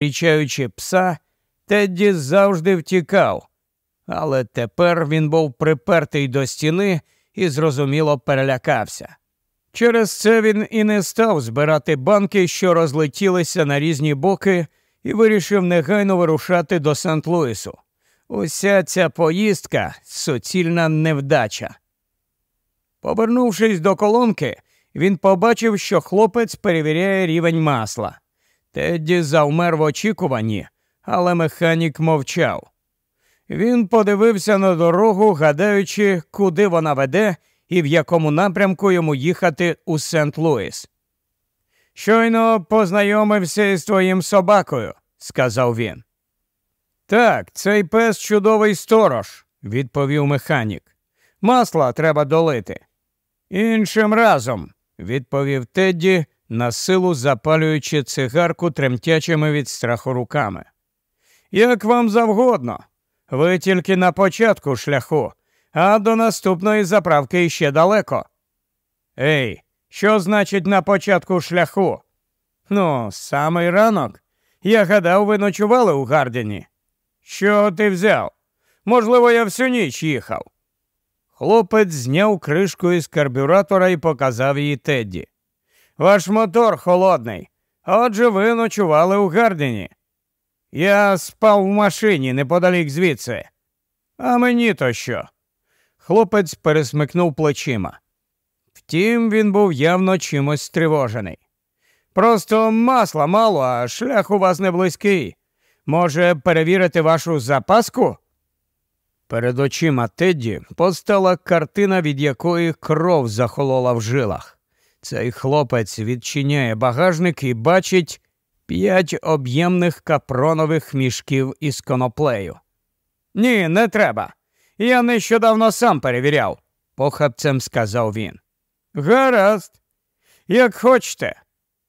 зустрічаючи пса, Тедді завжди втікав, але тепер він був припертий до стіни і зрозуміло перелякався. Через це він і не став збирати банки, що розлетілися на різні боки, і вирішив негайно вирушати до Сент-Луісу. Уся ця поїздка суцільна невдача. Повернувшись до колонки, він побачив, що хлопець перевіряє рівень масла. Тедді завмер в очікуванні, але механік мовчав. Він подивився на дорогу, гадаючи, куди вона веде і в якому напрямку йому їхати у Сент-Луіс. Щойно познайомився із твоїм собакою, сказав він. Так, цей пес чудовий сторож, відповів механік. Масла треба долити. Іншим разом, відповів Тедді, на силу запалюючи цигарку тремтячими від страху руками. Як вам завгодно, ви тільки на початку шляху, а до наступної заправки ще далеко. Ей, що значить на початку шляху? Ну, самий ранок. Я гадав, ви ночували у Гардіні. Що ти взяв? Можливо, я всю ніч їхав. Хлопець зняв кришку із карбюратора і показав її Тедді. Ваш мотор холодний. Отже, ви ночували у Гардені. Я спав в машині неподалік звідси. А мені то що? Хлопець пересмикнув плечима. Втім, він був явно чимось стривожений. Просто масла мало, а шлях у вас не близький. Може, перевірити вашу запаску? Перед очима Тедді постала картина, від якої кров захолола в жилах. Цей хлопець відчиняє багажник і бачить п'ять об'ємних капронових мішків із коноплею. Ні, не треба. Я нещодавно сам перевіряв, похапцем сказав він. Гаразд, як хочете.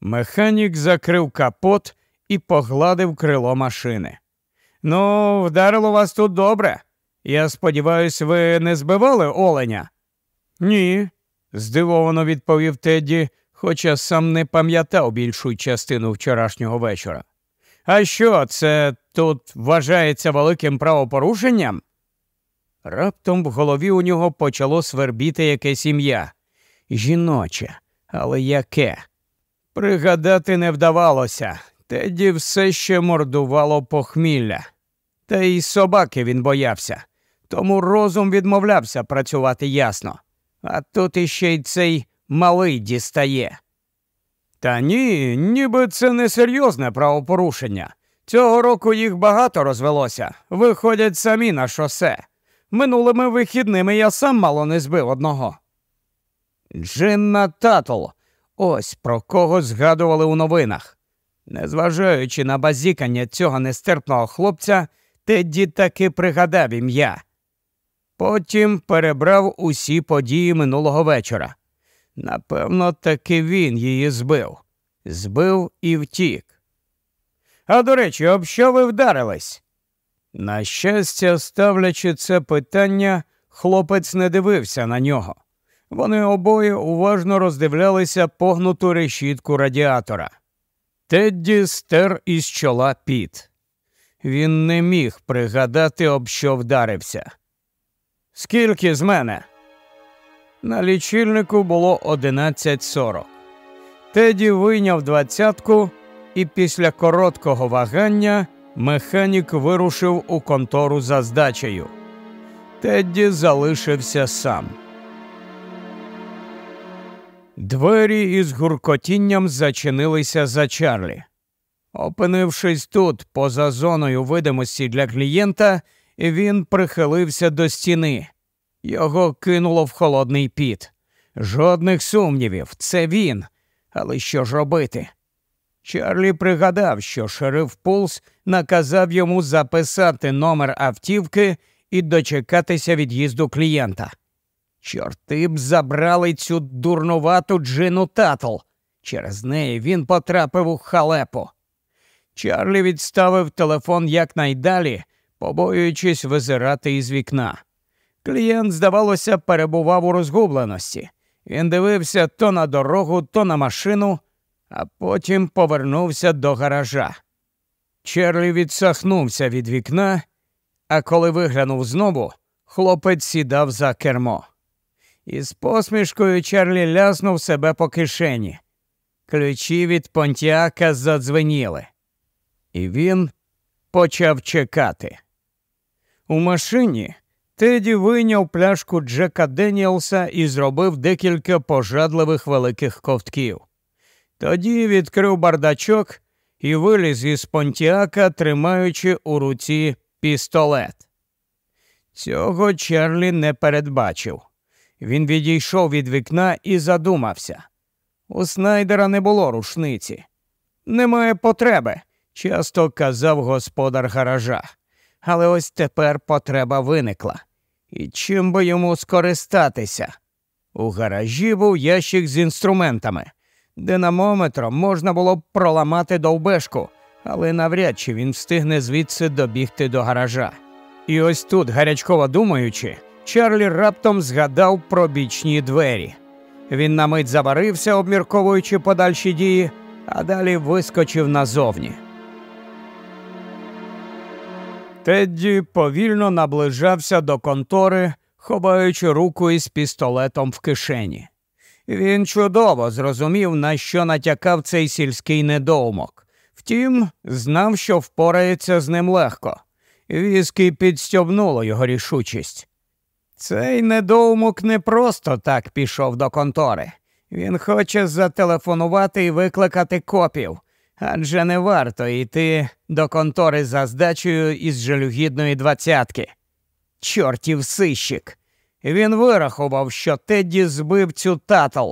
Механік закрив капот і погладив крило машини. Ну, вдарило вас тут добре. Я сподіваюся, ви не збивали оленя? Ні, здивовано відповів Тедді, хоча сам не пам'ятав більшу частину вчорашнього вечора. А що, це тут вважається великим правопорушенням? Раптом в голові у нього почало свербіти якесь ім'я. Жіноче, але яке? Пригадати не вдавалося. Теді все ще мордувало похмілля. Та й собаки він боявся, тому розум відмовлявся працювати ясно. А тут іще й цей малий дістає. Та ні, ніби це не серйозне правопорушення. Цього року їх багато розвелося, виходять самі на шосе. Минулими вихідними я сам мало не збив одного. Джинна Татл. Ось про кого згадували у новинах. Незважаючи на базікання цього нестерпного хлопця, Тедді таки пригадав ім'я. Потім перебрав усі події минулого вечора. Напевно, таки він її збив, збив і втік. А до речі, об що ви вдарились? На щастя, ставлячи це питання, хлопець не дивився на нього. Вони обоє уважно роздивлялися погнуту решітку радіатора. Тедді стер із чола піт. Він не міг пригадати, об що вдарився. Скільки з мене? На лічильнику було 11.40. Теді вийняв двадцятку, і після короткого вагання механік вирушив у контору за здачею. Тедді залишився сам. Двері із гуркотінням зачинилися за Чарлі. Опинившись тут, поза зоною видимості для клієнта, він прихилився до стіни. Його кинуло в холодний піт. Жодних сумнівів, це він. Але що ж робити? Чарлі пригадав, що шериф Пулс наказав йому записати номер автівки і дочекатися від'їзду клієнта. Чорти б забрали цю дурнувату Джину Татл. Через неї він потрапив у халепу. Чарлі відставив телефон якнайдалі, побоюючись визирати із вікна. Клієнт, здавалося, перебував у розгубленості. Він дивився то на дорогу, то на машину, а потім повернувся до гаража. Чарлі відсахнувся від вікна, а коли виглянув знову, хлопець сідав за кермо. Із посмішкою Чарлі ляснув себе по кишені. Ключі від понтіака задзвеніли, і він почав чекати. У машині Теді вийняв пляшку Джека Деніелса і зробив декілька пожадливих великих ковтків. Тоді відкрив бардачок і виліз із понтіака, тримаючи у руці пістолет. Цього Чарлі не передбачив. Він відійшов від вікна і задумався. У Снайдера не було рушниці. Немає потреби, часто казав господар гаража. Але ось тепер потреба виникла. І чим би йому скористатися? У гаражі був ящик з інструментами. Динамометром можна було б проламати довбешку, але навряд чи він встигне звідси добігти до гаража. І ось тут, гарячково думаючи, Чарлі раптом згадав про бічні двері. Він на мить заварився, обмірковуючи подальші дії, а далі вискочив назовні. Тедді повільно наближався до контори, ховаючи руку із пістолетом в кишені. Він чудово зрозумів, на що натякав цей сільський недоумок. Втім, знав, що впорається з ним легко. Віскі підстьобнуло його рішучість. Цей недоумок не просто так пішов до контори. Він хоче зателефонувати і викликати копів, адже не варто йти до контори за здачею із жалюгідної двадцятки. Чортів сищик. Він вирахував, що Тедді збив цю татл.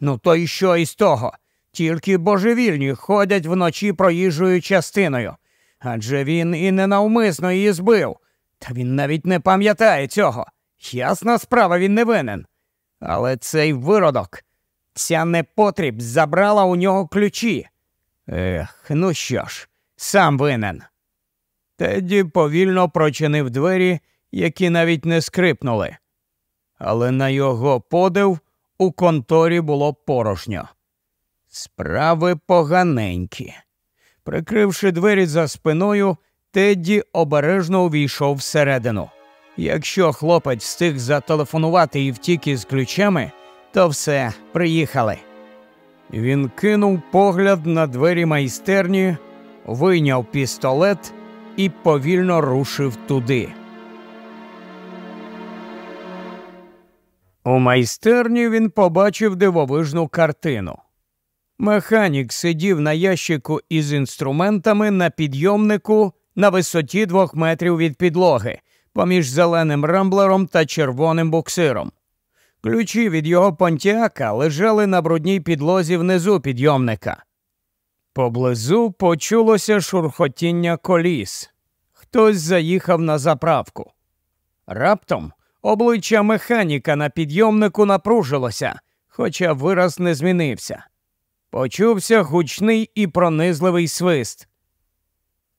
Ну то й що із того? Тільки божевільні ходять вночі проїжджою частиною. Адже він і ненавмисно її збив. Та він навіть не пам'ятає цього. Ясна справа, він не винен. Але цей виродок, ця непотріб забрала у нього ключі. Ех, ну що ж, сам винен. Тедді повільно прочинив двері, які навіть не скрипнули. Але на його подив у конторі було порожньо. Справи поганенькі. Прикривши двері за спиною, Тедді обережно увійшов всередину. Якщо хлопець встиг зателефонувати і втік із ключами, то все, приїхали. Він кинув погляд на двері майстерні, вийняв пістолет і повільно рушив туди. У майстерні він побачив дивовижну картину. Механік сидів на ящику із інструментами на підйомнику на висоті двох метрів від підлоги, поміж зеленим рамблером та червоним буксиром. Ключі від його понтіака лежали на брудній підлозі внизу підйомника. Поблизу почулося шурхотіння коліс. Хтось заїхав на заправку. Раптом обличчя механіка на підйомнику напружилося, хоча вираз не змінився. Почувся гучний і пронизливий свист.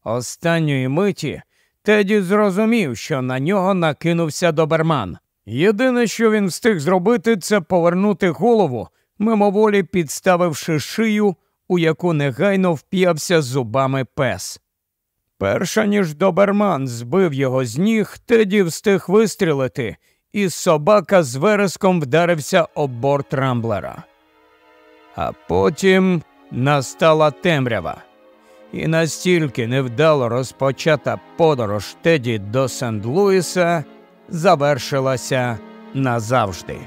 Останньої миті Теді зрозумів, що на нього накинувся доберман. Єдине, що він встиг зробити, це повернути голову, мимоволі підставивши шию, у яку негайно вп'явся зубами пес. Перша ніж доберман збив його з ніг, Теді встиг вистрілити, і собака з вереском вдарився об борт рамблера. А потім настала темрява, і настільки невдало розпочата подорож Теді до Сент Луіса завершилася назавжди.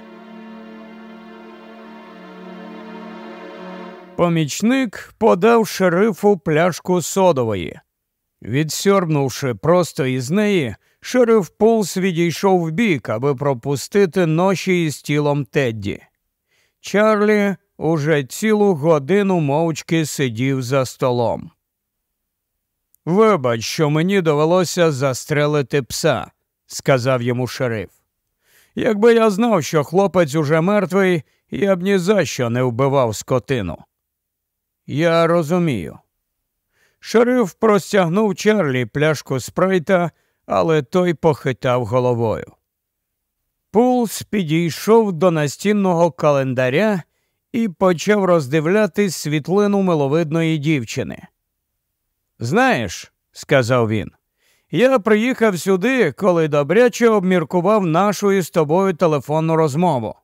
Помічник подав шерифу пляшку содової. Відсьорбнувши просто із неї, шериф Пулс відійшов вбік, аби пропустити ноші із тілом Тедді. Чарлі уже цілу годину мовчки сидів за столом. Вибач, що мені довелося застрелити пса, сказав йому шериф. Якби я знав, що хлопець уже мертвий, я б ні за що не вбивав скотину. Я розумію. Шериф простягнув Чарлі пляшку спрайта, але той похитав головою. Пулс підійшов до настінного календаря і почав роздивляти світлину миловидної дівчини. Знаєш, сказав він, я приїхав сюди, коли добряче обміркував нашу із тобою телефонну розмову.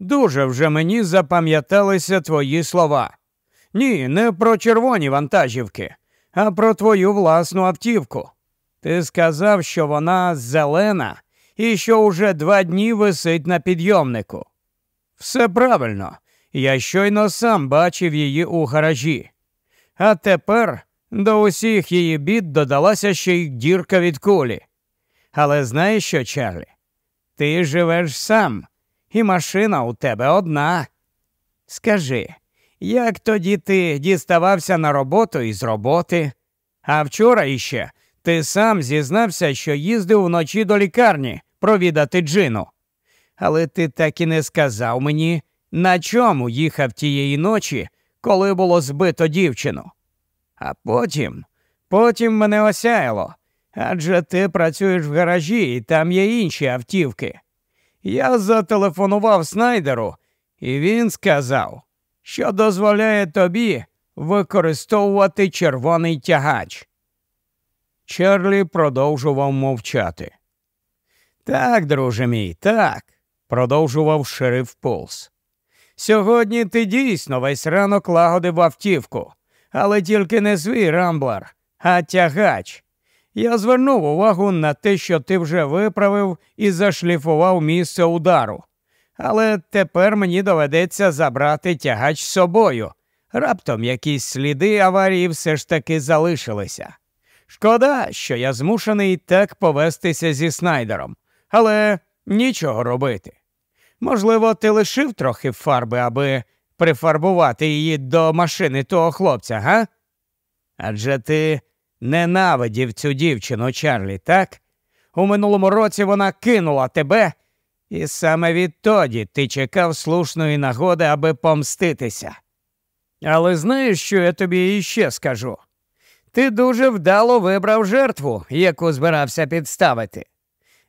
Дуже вже мені запам'яталися твої слова. Ні, не про червоні вантажівки, а про твою власну автівку. Ти сказав, що вона зелена і що уже два дні висить на підйомнику. Все правильно, я щойно сам бачив її у гаражі. А тепер до усіх її бід додалася ще й дірка від кулі. Але знаєш що, Чарлі? Ти живеш сам, і машина у тебе одна. Скажи, як тоді ти діставався на роботу із роботи? А вчора іще ти сам зізнався, що їздив вночі до лікарні провідати Джину. Але ти так і не сказав мені, на чому їхав тієї ночі, коли було збито дівчину. А потім, потім мене осяяло. Адже ти працюєш в гаражі і там є інші автівки. Я зателефонував Снайдеру, і він сказав, що дозволяє тобі використовувати червоний тягач. Чарлі продовжував мовчати. Так, друже мій, так, продовжував шериф Полс. Сьогодні ти дійсно весь ранок лагодив автівку, але тільки не свій рамблер, а тягач. Я звернув увагу на те, що ти вже виправив і зашліфував місце удару. Але тепер мені доведеться забрати тягач з собою. Раптом якісь сліди аварії все ж таки залишилися. Шкода, що я змушений так повестися зі Снайдером, але нічого робити. Можливо, ти лишив трохи фарби, аби прифарбувати її до машини того хлопця, га? Адже ти ненавидів цю дівчину, Чарлі, так? У минулому році вона кинула тебе, і саме відтоді ти чекав слушної нагоди, аби помститися. Але знаєш, що я тобі іще скажу? Ти дуже вдало вибрав жертву, яку збирався підставити.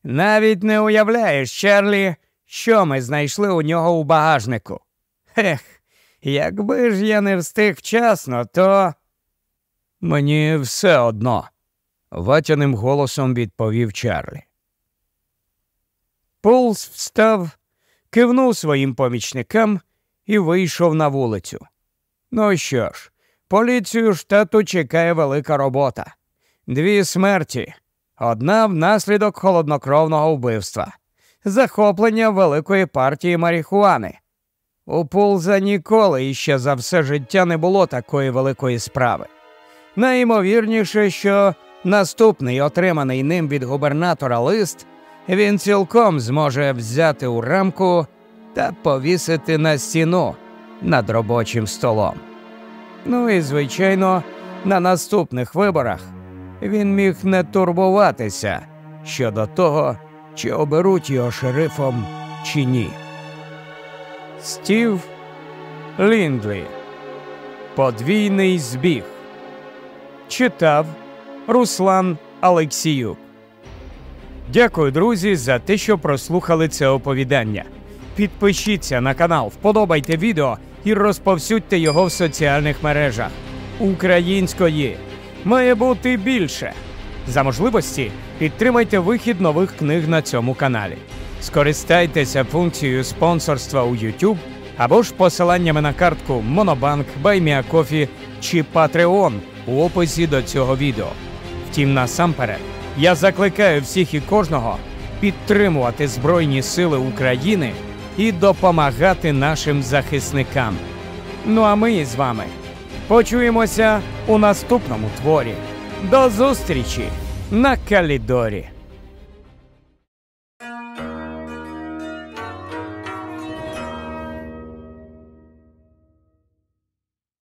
Навіть не уявляєш, Чарлі, що ми знайшли у нього у багажнику. Ех, якби ж я не встиг вчасно, то. Мені все одно, ватяним голосом відповів Чарлі. Полз встав, кивнув своїм помічникам і вийшов на вулицю. Ну що ж, поліцію штату чекає велика робота. Дві смерті, одна внаслідок холоднокровного вбивства, захоплення великої партії марихуани. У Пулза ніколи іще за все життя не було такої великої справи. Найімовірніше, що наступний отриманий ним від губернатора лист він цілком зможе взяти у рамку та повісити на стіну над робочим столом. Ну і, звичайно, на наступних виборах він міг не турбуватися щодо того, чи оберуть його шерифом чи ні. Стів Ліндлі. Подвійний збіг. Читав Руслан Алексіюк. Дякую, друзі, за те, що прослухали це оповідання. Підпишіться на канал, вподобайте відео і розповсюдьте його в соціальних мережах. Української має бути більше. За можливості підтримайте вихід нових книг на цьому каналі. Скористайтеся функцією спонсорства у YouTube або ж посиланнями на картку Monobank, BuyMeACoffee чи Patreon у описі до цього відео. Втім, насамперед, я закликаю всіх і кожного підтримувати Збройні Сили України і допомагати нашим захисникам. Ну а ми з вами почуємося у наступному творі. До зустрічі на Калідорі!